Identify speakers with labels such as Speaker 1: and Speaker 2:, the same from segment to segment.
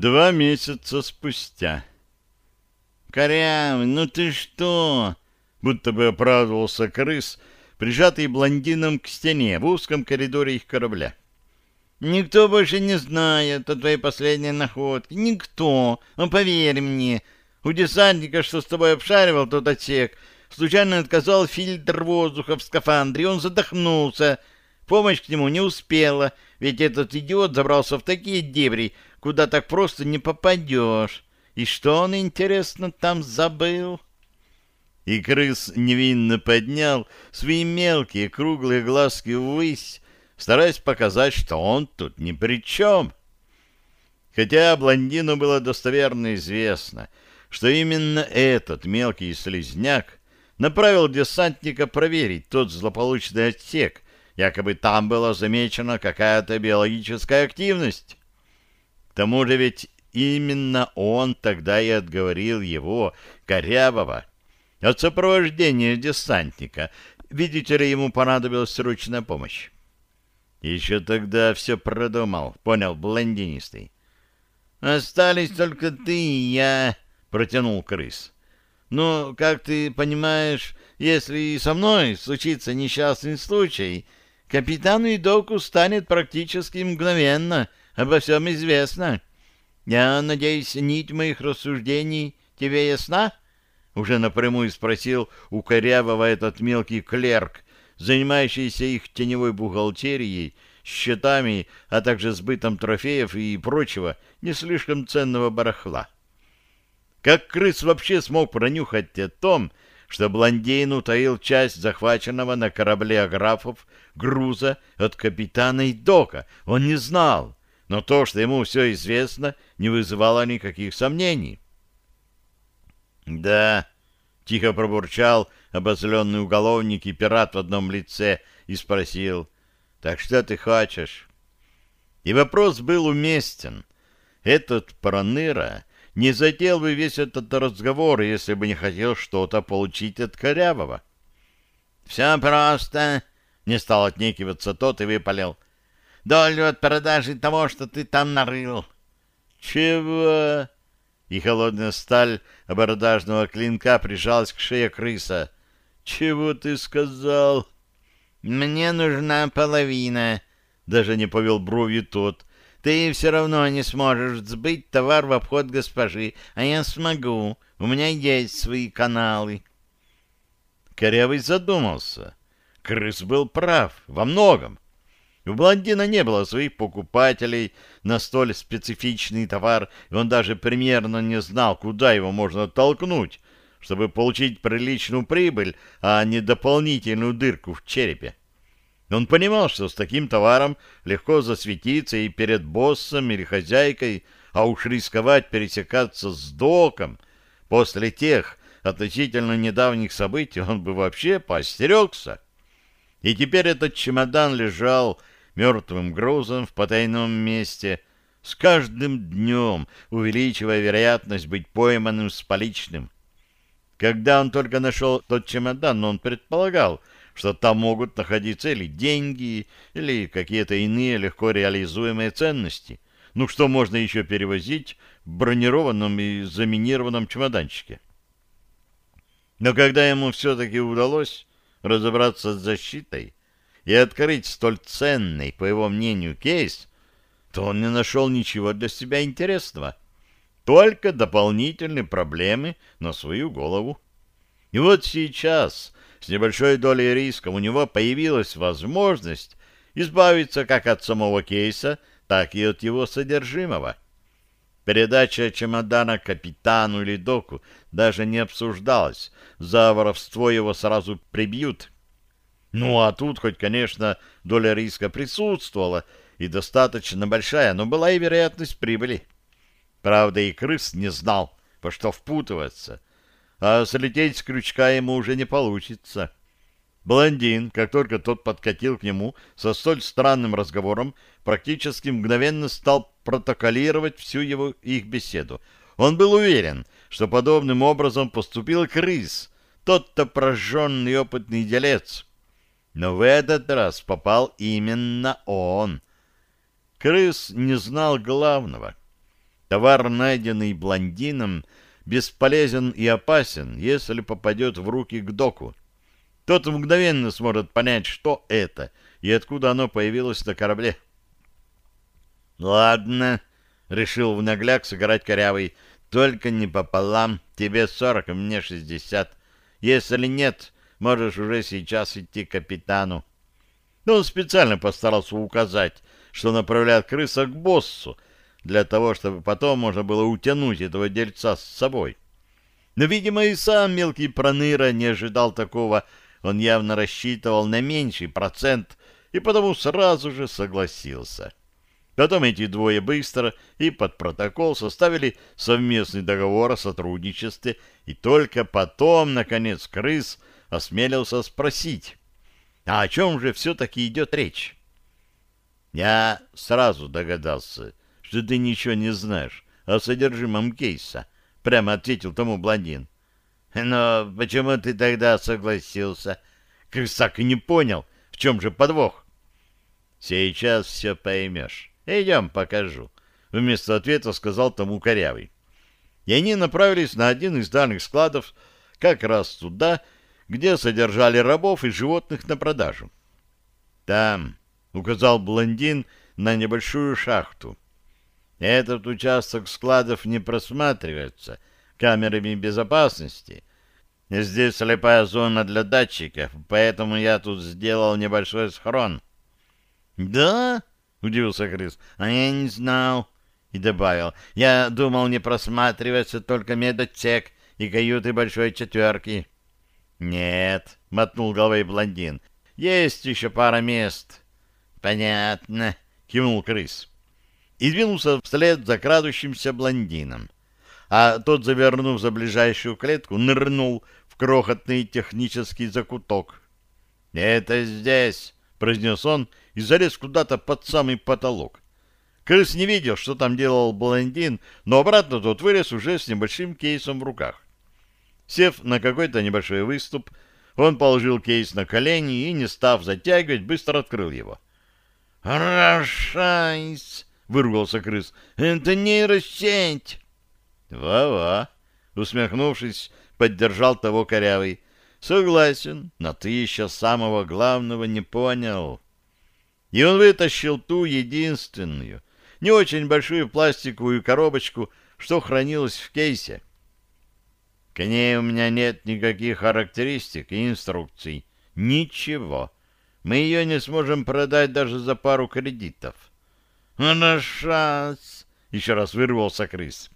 Speaker 1: Два месяца спустя.
Speaker 2: «Корявый, ну ты что?»
Speaker 1: Будто бы оправдывался крыс, прижатый блондином к стене в узком коридоре их корабля.
Speaker 2: «Никто больше не знает о твоей последней находке. Никто. Ну, поверь мне. У десантника, что с тобой обшаривал тот отсек, случайно отказал фильтр воздуха в скафандре, он задохнулся. Помощь к нему не успела, ведь этот идиот забрался в такие дебри, куда так просто не попадешь. И что он, интересно, там забыл?»
Speaker 1: И крыс невинно поднял свои мелкие круглые глазки ввысь, стараясь показать, что он тут ни при чем. Хотя блондину было достоверно известно, что именно этот мелкий слизняк направил десантника проверить тот злополучный отсек, якобы там была замечена какая-то биологическая активность. Тому же ведь именно он тогда и отговорил его, Корябова, от сопровождения десантника. Видите ли, ему понадобилась срочная помощь. Еще тогда все продумал, понял блондинистый.
Speaker 2: «Остались только ты и я», — протянул крыс. «Ну, как ты понимаешь, если со мной случится несчастный случай, капитану и доку станет практически мгновенно обо всем известно. Я надеюсь, нить моих рассуждений тебе ясна?» Уже напрямую спросил у Корявого этот мелкий клерк, занимающийся их теневой бухгалтерией, счетами, а также сбытом трофеев и прочего не слишком ценного барахла. Как крыс вообще смог пронюхать о том, что блондин утаил часть захваченного на корабле аграфов груза от капитана и дока? Он не знал, но то, что ему все известно, не вызывало никаких сомнений.
Speaker 1: «Да», — тихо пробурчал обозленный уголовник и пират в одном лице и спросил, «Так что ты хочешь?» И вопрос был уместен. Этот проныра не затеял бы весь этот разговор, если бы не хотел что-то получить от Корявого.
Speaker 2: «Все просто», — не стал отнекиваться тот и выпалил. «Долю от продажи того, что ты там нарыл».
Speaker 1: «Чего?» и холодная сталь абордажного клинка прижалась к шее крыса. «Чего ты сказал?»
Speaker 2: «Мне нужна половина», — даже не повел бровью тот. «Ты все равно не сможешь сбыть товар в обход госпожи, а я смогу. У меня есть свои каналы».
Speaker 1: Корявый задумался. Крыс был прав во многом. У блондина не было своих покупателей на столь специфичный товар, и он даже примерно не знал, куда его можно толкнуть, чтобы получить приличную прибыль, а не дополнительную дырку в черепе. Он понимал, что с таким товаром легко засветиться и перед боссом или хозяйкой, а уж рисковать пересекаться с доком после тех относительно недавних событий он бы вообще поостерегся. И теперь этот чемодан лежал мертвым грузом в потайном месте, с каждым днем увеличивая вероятность быть пойманным с поличным. Когда он только нашел тот чемодан, он предполагал, что там могут находиться или деньги, или какие-то иные легко реализуемые ценности. Ну, что можно еще перевозить в бронированном и заминированном чемоданчике? Но когда ему все-таки удалось разобраться с защитой, и открыть столь ценный, по его мнению, кейс, то он не нашел ничего для себя интересного. Только дополнительные проблемы на свою голову. И вот сейчас, с небольшой долей риска, у него появилась возможность избавиться как от самого кейса, так и от его содержимого. Передача чемодана капитану или доку даже не обсуждалась. За воровство его сразу прибьют. Ну, а тут хоть, конечно, доля риска присутствовала, и достаточно большая, но была и вероятность прибыли. Правда, и крыс не знал, по что впутываться, а слететь с крючка ему уже не получится. Блондин, как только тот подкатил к нему со столь странным разговором, практически мгновенно стал протоколировать всю его их беседу. Он был уверен, что подобным образом поступил крыс, тот-то прожженный опытный делец — но в этот раз попал именно он. Крыс не знал главного. Товар, найденный блондином, бесполезен и опасен, если попадет в руки к доку. Тот мгновенно сможет понять, что это и откуда оно появилось на корабле. «Ладно», — решил в нагляк сыграть корявый, — «только не пополам, тебе сорок, мне шестьдесят. Если нет, можешь уже сейчас идти к капитану». Но он специально постарался указать, что направляет крыса к боссу, для того, чтобы потом можно было утянуть этого дельца с собой. Но, видимо, и сам мелкий проныра не ожидал такого, он явно рассчитывал на меньший процент и потому сразу же согласился. Потом эти двое быстро и под протокол составили совместный договор о сотрудничестве, и только потом, наконец, крыс осмелился спросить, а о чем же все-таки идет речь? Я сразу догадался, что ты ничего не знаешь о содержимом кейса, прямо ответил тому блондин. Но почему ты тогда согласился? Крысак и не понял, в чем же подвох. Сейчас все поймешь. Идем, покажу. Вместо ответа сказал тому корявый. И они направились на один из дальних складов, как раз туда, где содержали рабов и животных на продажу. Там, указал блондин на небольшую шахту. Этот участок складов не просматривается камерами безопасности. Здесь слепая зона для датчиков, поэтому я тут сделал небольшой схрон. «Да?» — удивился Крис. «А я не знал». И добавил. «Я думал, не просматривается только медотсек и каюты большой четверки». «Нет», — мотнул головой блондин. «Есть еще пара мест». «Понятно», — кивнул крыс. И двинулся вслед за крадущимся блондином. А тот, завернув за ближайшую клетку, нырнул в крохотный технический закуток. «Это здесь», — произнес он и залез куда-то под самый потолок. Крыс не видел, что там делал блондин, но обратно тот вылез уже с небольшим кейсом в руках. Сев на какой-то небольшой выступ, он положил кейс на колени и, не став затягивать, быстро открыл его. «Рашайс!» — выругался крыс. «Это нейросеть!» «Во-во!» — усмехнувшись, поддержал того корявый. «Согласен, но ты еще самого главного не понял». И он вытащил ту единственную, не очень большую пластиковую коробочку, что хранилась в кейсе. К ней у меня нет никаких характеристик и инструкций. Ничего. Мы ее не сможем продать даже за пару кредитов. «На шанс!» — еще раз вырвался крыс.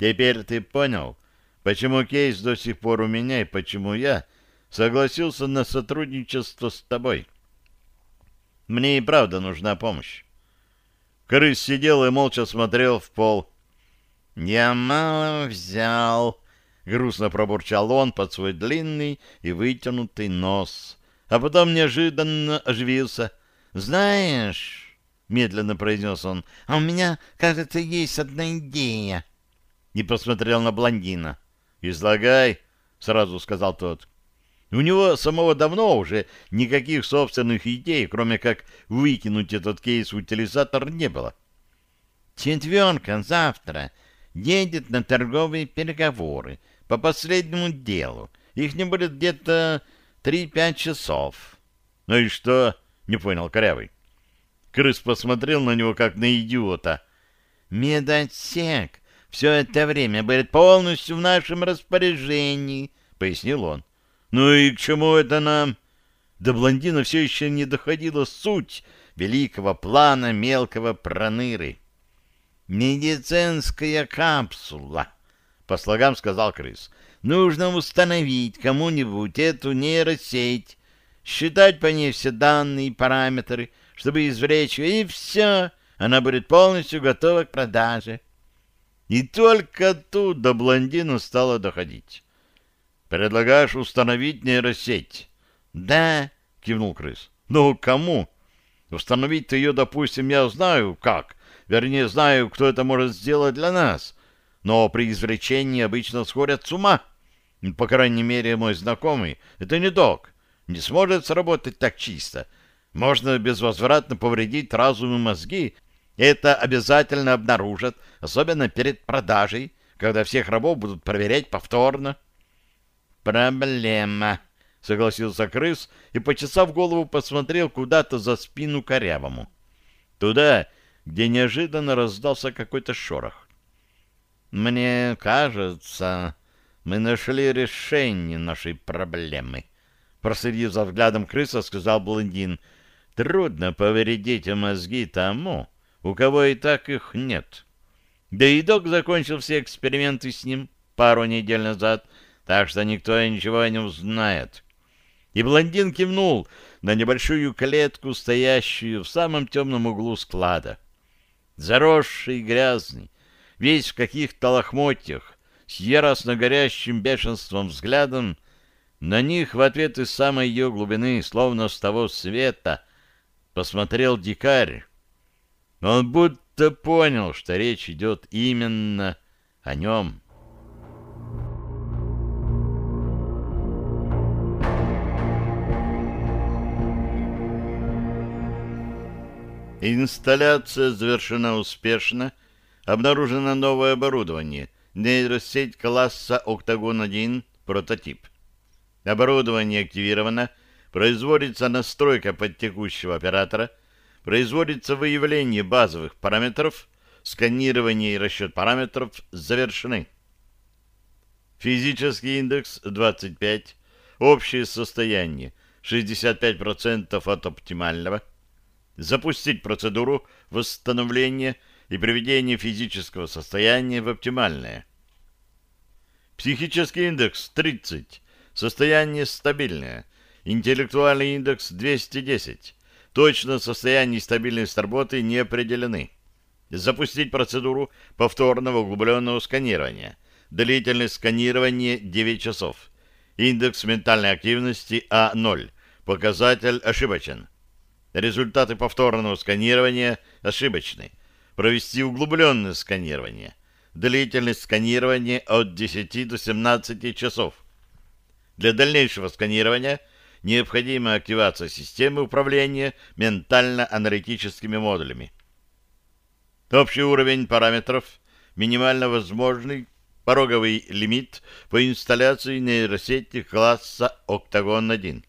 Speaker 1: «Теперь ты понял, почему кейс до сих пор у меня и почему я согласился на сотрудничество с тобой. Мне и правда нужна помощь». Крыс сидел и молча смотрел в пол. «Я мало взял», — грустно пробурчал он под свой длинный и вытянутый нос а потом неожиданно оживился. «Знаешь...» — медленно произнес он. «А у меня, кажется, есть одна идея». И посмотрел на блондина. «Излагай», — сразу сказал тот. У него самого давно уже никаких собственных идей, кроме как выкинуть этот кейс в утилизатор, не было. «Четверка завтра едет на торговые переговоры по последнему делу. Их не будет где-то Три-пять часов. Ну и что? Не понял Корявый. Крыс посмотрел на него, как на идиота. Медотсек все это время будет полностью в нашем распоряжении, пояснил он. Ну и к чему это нам? До блондина все еще не доходила суть великого плана мелкого проныры. «Медицинская капсула», — по слогам сказал крыс. Нужно установить кому-нибудь эту нейросеть, считать по ней все данные и параметры, чтобы извлечь ее, и все, она будет полностью готова к продаже. И только тут до блондина стало доходить. «Предлагаешь установить нейросеть?» «Да», — кивнул крыс. «Ну, кому?» «Установить-то ее, допустим, я знаю как. Вернее, знаю, кто это может сделать для нас. Но при извлечении обычно сходят с ума». По крайней мере, мой знакомый, это не док, не сможет сработать так чисто. Можно безвозвратно повредить разум и мозги, Это обязательно обнаружат, особенно перед продажей, когда всех рабов будут проверять повторно.
Speaker 2: «Проблема», — согласился крыс и, почесав голову, посмотрел куда-то за спину корявому. Туда, где неожиданно раздался какой-то шорох. «Мне кажется, мы нашли решение нашей проблемы», — проследив за взглядом крыса, сказал блондин. «Трудно повредить мозги тому, у кого и так их нет». Да и док закончил все эксперименты с ним пару недель назад, так что никто ничего не узнает. И блондин кивнул на небольшую клетку, стоящую в самом темном углу склада. Заросший, грязный, весь в каких-то лохмотьях, с яростно горящим бешенством взглядом, на них в ответ из самой ее глубины, словно с того света, посмотрел дикарь. Он будто понял, что речь идет именно о нем. Инсталляция завершена успешно. Обнаружено новое оборудование. Нейросеть класса «Октагон-1» прототип. Оборудование активировано. Производится настройка под текущего оператора. Производится выявление базовых параметров. Сканирование и расчет параметров завершены. Физический индекс 25. Общее состояние 65% от оптимального запустить процедуру восстановления и приведения физического состояния в оптимальное. Психический индекс 30, состояние стабильное, интеллектуальный индекс 210, точно состояние и стабильность работы не определены. Запустить процедуру повторного углубленного сканирования. Длительность сканирования 9 часов. Индекс ментальной активности А0. Показатель ошибочен. Результаты повторного сканирования ошибочны. Провести углубленное сканирование. Длительность сканирования от 10 до 17 часов. Для дальнейшего сканирования необходима активация системы управления ментально-аналитическими модулями. Общий уровень параметров, минимально возможный пороговый лимит по инсталляции нейросети класса Octagon-1.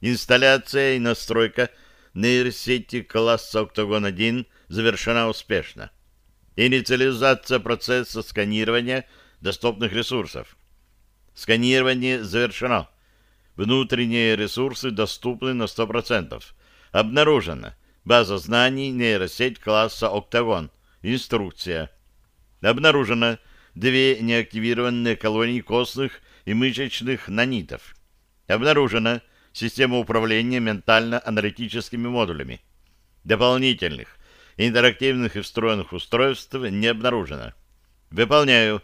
Speaker 2: Инсталляция и настройка – нейросети класса «Октагон-1» завершена успешно. Инициализация процесса сканирования доступных ресурсов. Сканирование завершено. Внутренние ресурсы доступны на 100%. Обнаружена база знаний нейросеть класса «Октагон». Инструкция. Обнаружено две неактивированные колонии костных и мышечных нанитов. Обнаружено систему управления ментально-аналитическими модулями. Дополнительных интерактивных и встроенных устройств не обнаружено. Выполняю.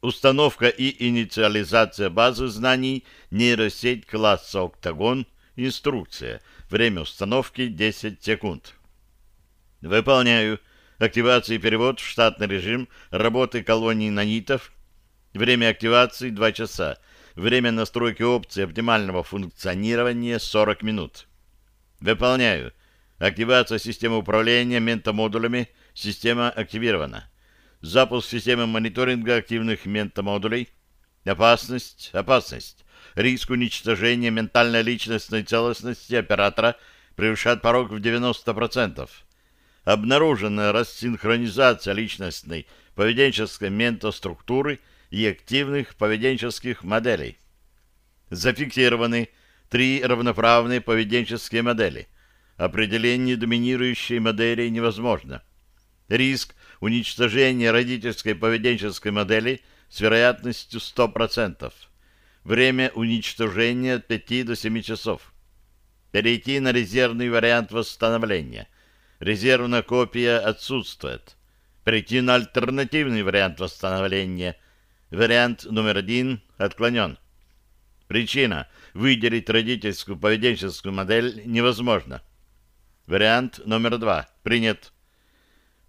Speaker 2: Установка и инициализация базы знаний нейросеть класса «Октагон». Инструкция. Время установки 10 секунд. Выполняю. Активация и перевод в штатный режим работы колонии нанитов. Время активации 2 часа. Время настройки опции оптимального функционирования 40 минут. Выполняю. Активация системы управления ментомодулями. Система активирована. Запуск системы мониторинга активных ментомодулей. Опасность. Опасность. Риск уничтожения ментальной личностной целостности оператора превышает порог в 90%. Обнаружена рассинхронизация личностной поведенческой ментоструктуры – и активных поведенческих моделей. Зафиксированы три равноправные поведенческие модели. Определение доминирующей модели невозможно. Риск уничтожения родительской поведенческой модели с вероятностью 100%. Время уничтожения от 5 до 7 часов. Перейти на резервный вариант восстановления. Резервная копия отсутствует. Перейти на альтернативный вариант восстановления – Вариант номер один отклонен. Причина – выделить родительскую поведенческую модель невозможно. Вариант номер два принят.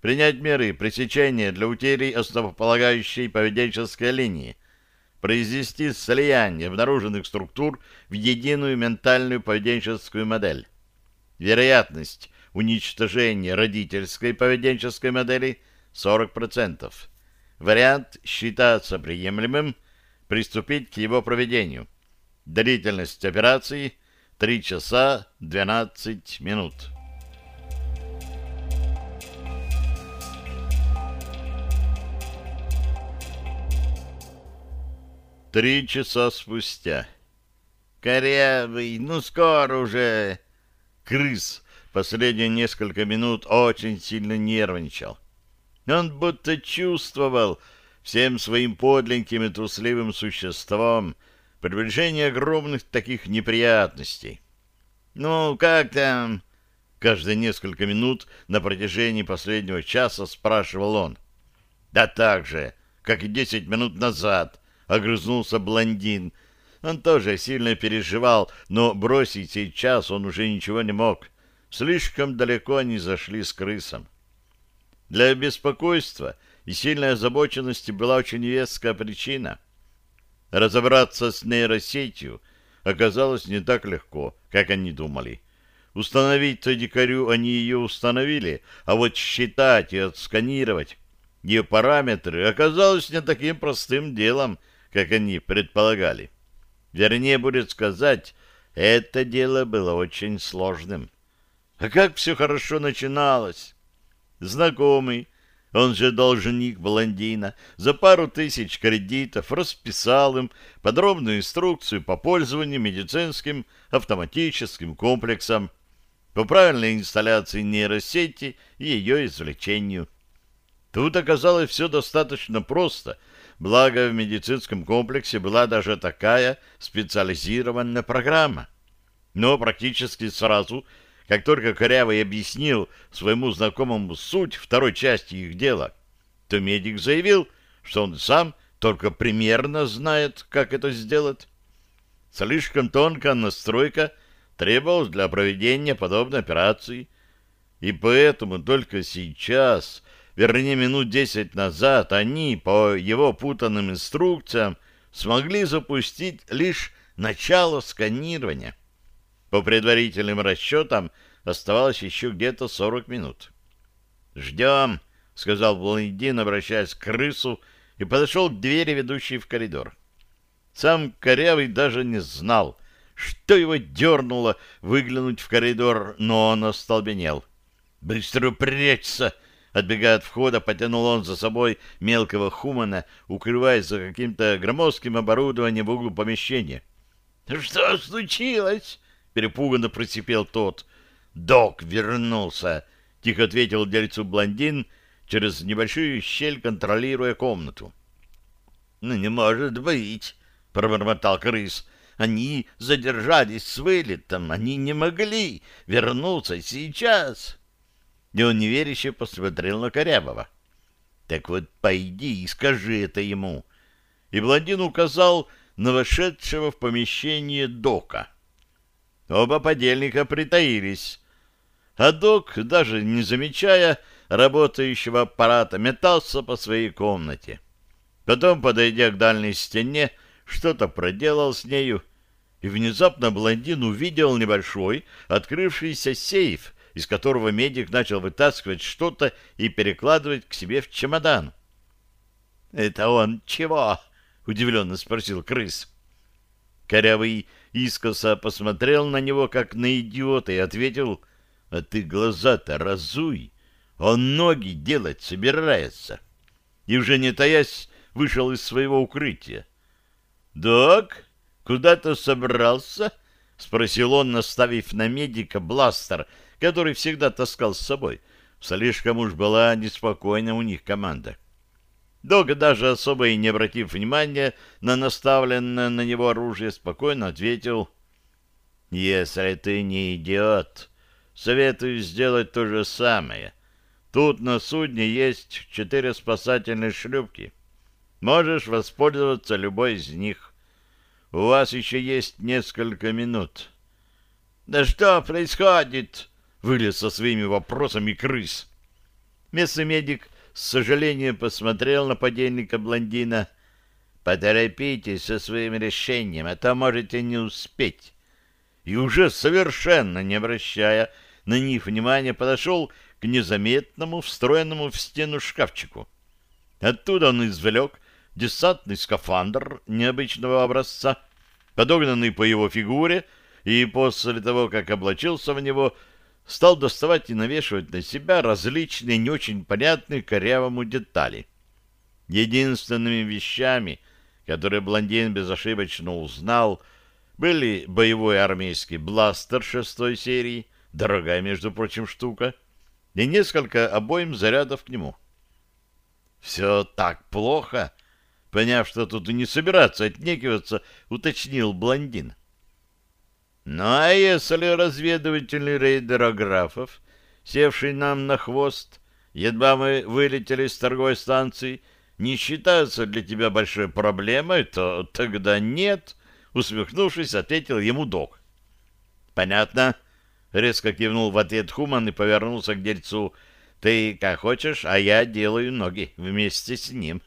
Speaker 2: Принять меры пресечения для утери основополагающей поведенческой линии. Произвести слияние обнаруженных структур в единую ментальную поведенческую модель. Вероятность
Speaker 1: уничтожения родительской поведенческой модели 40%. Вариант считаться приемлемым, приступить к его проведению. Длительность операции 3 часа 12 минут. Три часа спустя. «Корявый, ну скоро уже!» Крыс последние несколько минут очень сильно нервничал. Он будто чувствовал всем своим подленьким и трусливым существом приближение огромных таких неприятностей. «Ну, как там?» Каждые несколько минут на протяжении последнего часа спрашивал он. «Да так же, как и десять минут назад», — огрызнулся блондин. Он тоже сильно переживал, но бросить сейчас он уже ничего не мог. Слишком далеко они зашли с крысом. Для беспокойства и сильной озабоченности была очень веская причина. Разобраться с нейросетью оказалось не так легко, как они думали. Установить-то дикарю они ее установили, а вот считать и отсканировать ее параметры оказалось не таким простым делом, как они предполагали. Вернее, будет сказать, это дело было очень сложным. А как все хорошо начиналось! Знакомый, он же должник блондина, за пару тысяч кредитов расписал им подробную инструкцию по пользованию медицинским автоматическим комплексом, по правильной инсталляции нейросети и ее извлечению. Тут оказалось все достаточно просто — Благо, в медицинском комплексе была даже такая специализированная программа. Но практически сразу, как только Корявый объяснил своему знакомому суть второй части их дела, то медик заявил, что он сам только примерно знает, как это сделать. Слишком тонкая настройка требовалась для проведения подобной операции, и поэтому только сейчас вернее минут десять назад, они по его путанным инструкциям смогли запустить лишь начало сканирования. По предварительным расчетам оставалось еще где-то сорок минут. «Ждем», — сказал блондин, обращаясь к крысу, и подошел к двери, ведущей в коридор. Сам Корявый даже не знал, что его дернуло выглянуть в коридор, но он остолбенел. «Быстро прячься!» Отбегая от входа, потянул он за собой мелкого хумана, укрываясь за каким-то громоздким оборудованием в углу помещения. — Что случилось? — перепуганно просипел тот. — Док вернулся, — тихо ответил дельцу блондин, через небольшую щель контролируя комнату. — Ну, не может быть, — пробормотал крыс. — Они задержались с вылетом, они не могли вернуться сейчас. — и он неверяще посмотрел на Корябова. «Так вот пойди и скажи это ему». И блондин указал на вошедшего в помещение Дока. Оба подельника притаились, а Док, даже не замечая работающего аппарата, метался по своей комнате. Потом, подойдя к дальней стене, что-то проделал с нею, и внезапно блондин увидел небольшой открывшийся сейф, из которого медик начал вытаскивать что-то и перекладывать к себе в чемодан. — Это он чего? — удивленно спросил крыс. Корявый искоса посмотрел на него, как на идиота, и ответил, — А ты глаза-то разуй, он ноги делать собирается. И уже не таясь, вышел из своего укрытия. — Док, куда-то собрался? — спросил он, наставив на медика бластер — который всегда таскал с собой. Слишком уж была неспокойна у них команда. Дога, даже особо и не обратив внимания на наставленное на него оружие, спокойно ответил, «Если ты не идиот, советую сделать то же самое. Тут на судне есть четыре спасательные шлюпки. Можешь воспользоваться любой из них. У вас еще есть несколько минут». «Да что происходит?» вылез со своими вопросами крыс. Местный медик с сожалением посмотрел на подельника блондина. «Поторопитесь со своим решением, а то можете не успеть». И уже совершенно не обращая на них внимания, подошел к незаметному, встроенному в стену шкафчику. Оттуда он извлек десантный скафандр необычного образца, подогнанный по его фигуре, и после того, как облачился в него, стал доставать и навешивать на себя различные не очень понятные корявому детали. Единственными вещами, которые блондин безошибочно узнал, были боевой армейский бластер шестой серии, дорогая, между прочим, штука, и несколько обоим зарядов к нему. «Все так плохо!» Поняв, что тут и не собираться отнекиваться, уточнил блондин. Ну, а если разведывательный рейдер Аграфов, севший нам на хвост, едва мы вылетели с торговой станции, не считается для тебя большой проблемой, то тогда нет, усмехнувшись, ответил ему док. Понятно. Резко кивнул в ответ Хуман и повернулся к дельцу. Ты как хочешь, а я делаю ноги вместе с ним.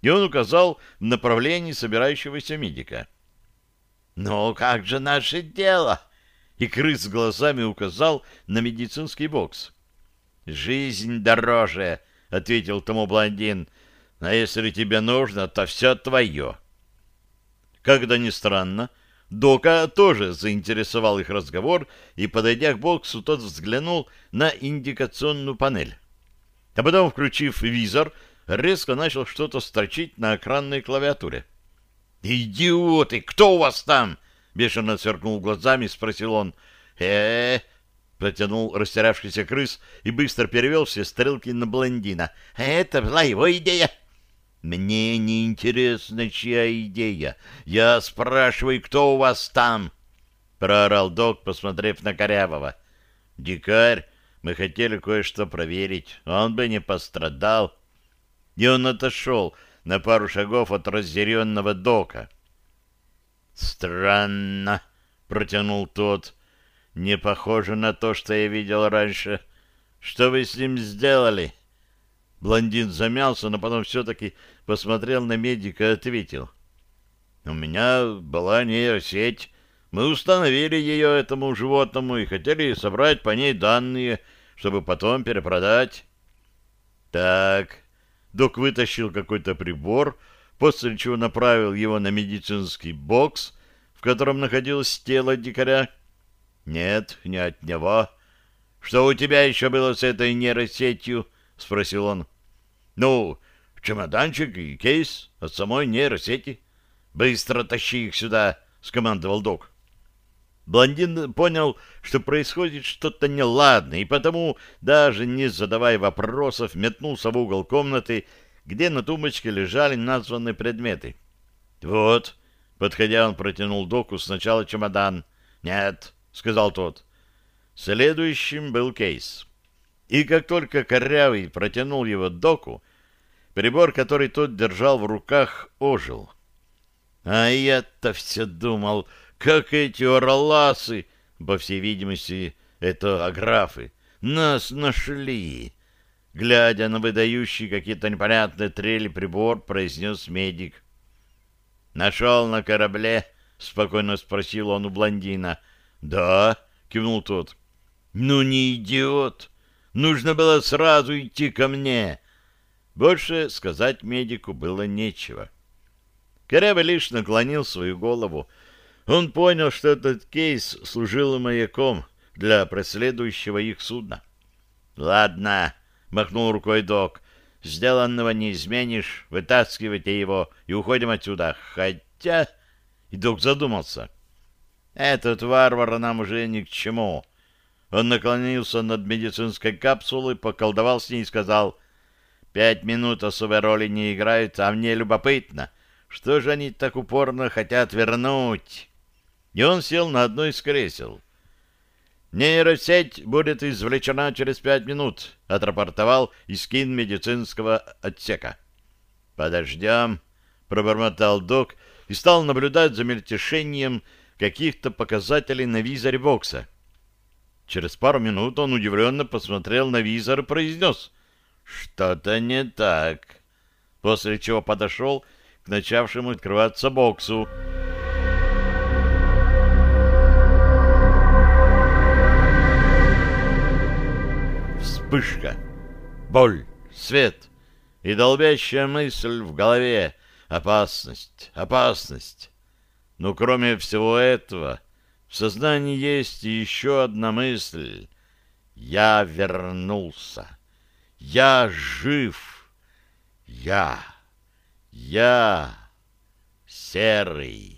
Speaker 1: И он указал в направлении собирающегося медика. «Ну, как же наше дело?» И крыс глазами указал на медицинский бокс. «Жизнь дороже», — ответил тому блондин. «А если тебе нужно, то все твое». Когда ни странно, Дока тоже заинтересовал их разговор, и, подойдя к боксу, тот взглянул на индикационную панель. А потом, включив визор, резко начал что-то строчить на экранной клавиатуре. «Идиоты! Кто у вас там?» — бешено сверкнул глазами, спросил он. э, -э протянул растерявшийся крыс и быстро перевел все стрелки на блондина. «Это была его идея!» «Мне не интересно, чья идея. Я спрашиваю, кто у вас там?» — проорал док, посмотрев на Корявого. «Дикарь, мы хотели кое-что проверить. Он бы не пострадал». И он отошел, — на пару шагов от разъяренного дока. «Странно», — протянул тот, — «не похоже на то, что я видел раньше. Что вы с ним сделали?» Блондин замялся, но потом все-таки посмотрел на медика и ответил. «У меня была нейросеть. Мы установили ее этому животному и хотели собрать по ней данные, чтобы потом перепродать». «Так, Док вытащил какой-то прибор, после чего направил его на медицинский бокс, в котором находилось тело дикаря. «Нет, не от него. Что у тебя еще было с этой нейросетью?» — спросил он. «Ну, чемоданчик и кейс от самой нейросети. Быстро тащи их сюда!» — скомандовал док. Блондин понял, что происходит что-то неладное, и потому, даже не задавая вопросов, метнулся в угол комнаты, где на тумбочке лежали названные предметы. «Вот», — подходя, он протянул доку сначала чемодан. «Нет», — сказал тот. Следующим был кейс. И как только Корявый протянул его доку, прибор, который тот держал в руках, ожил. «А я-то все думал...» как эти ороласы, по всей видимости, это аграфы, нас нашли. Глядя на выдающий какие-то непонятные трели прибор, произнес медик. «Нашел на корабле?» — спокойно спросил он у блондина. «Да», — кивнул тот. «Ну не идиот! Нужно было сразу идти ко мне!» Больше сказать медику было нечего. Корабль лишь наклонил свою голову, он понял, что этот кейс служил маяком для преследующего их судна. «Ладно», — махнул рукой док, — «сделанного не изменишь, вытаскивайте его и уходим отсюда. Хотя...» И док задумался. «Этот варвар нам уже ни к чему». Он наклонился над медицинской капсулой, поколдовал с ней и сказал, «Пять минут особой роли не играют, а мне любопытно, что же они так упорно хотят вернуть?» И он сел на одно из кресел. «Нейросеть будет извлечена через пять минут», — отрапортовал Искин медицинского отсека. «Подождем», — пробормотал док и стал наблюдать за мельтешением каких-то показателей на визоре бокса. Через пару минут он удивленно посмотрел на визор и произнес «Что-то не так», после чего подошел к начавшему открываться боксу. Вспышка. Боль, свет и долбящая мысль в голове. Опасность, опасность. Но кроме всего этого, в сознании есть еще одна мысль. Я вернулся. Я жив. Я. Я. Серый.